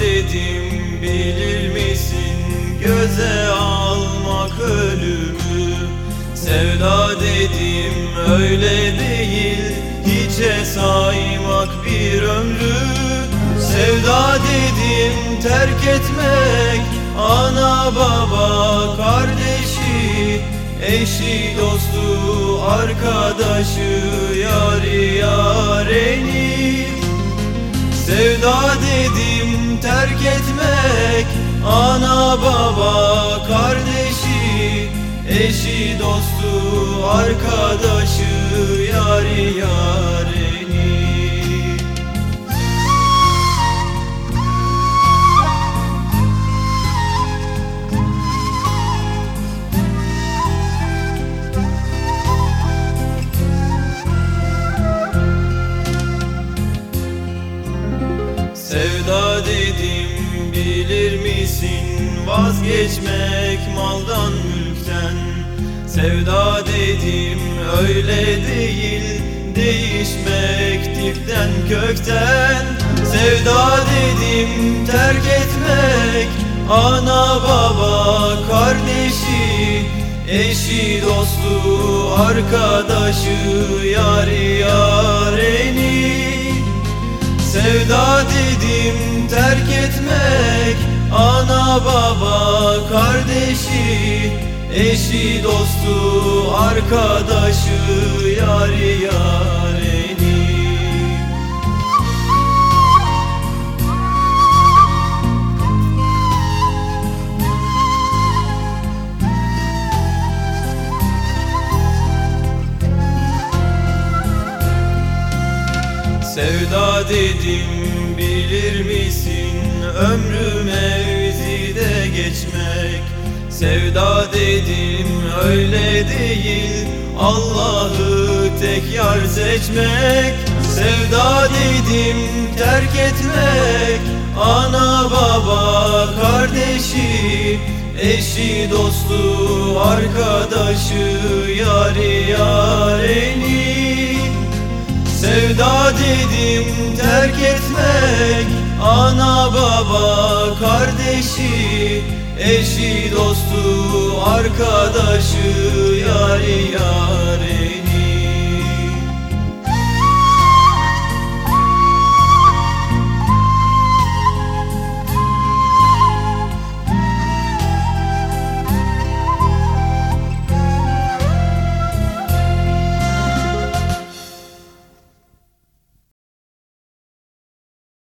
dedim bilir misin? Göze almak ölümü. Sevda dedim öyle değil hiçe saymak bir ömrü. Sevda dedim terk etmek ana baba kardeşi Eşi dostu arkadaşı yari yareni Sevda dedim terk etmek Ana baba kardeşi Eşi dostu arkadaşı vazgeçmek maldan mülkten. Sevda dedim öyle değil değişmek tipten kökten. Sevda dedim terk etmek ana baba kardeşi Eşi dostu arkadaşı yari yareni. Sevda dedim terk etmek Ana baba kardeşi Eşi dostu arkadaşı Yari yareni. Sevda dedim bilir misin? Ömrü mevzide geçmek. Sevda dedim öyle değil. Allah'ı tek yar seçmek. Sevda dedim terk etmek. Ana baba kardeşi Eşi dostu arkadaşı Yari yareni Sevda dedim terk etmek Ana baba kardeşi Eşi dostu arkadaşı Yari yari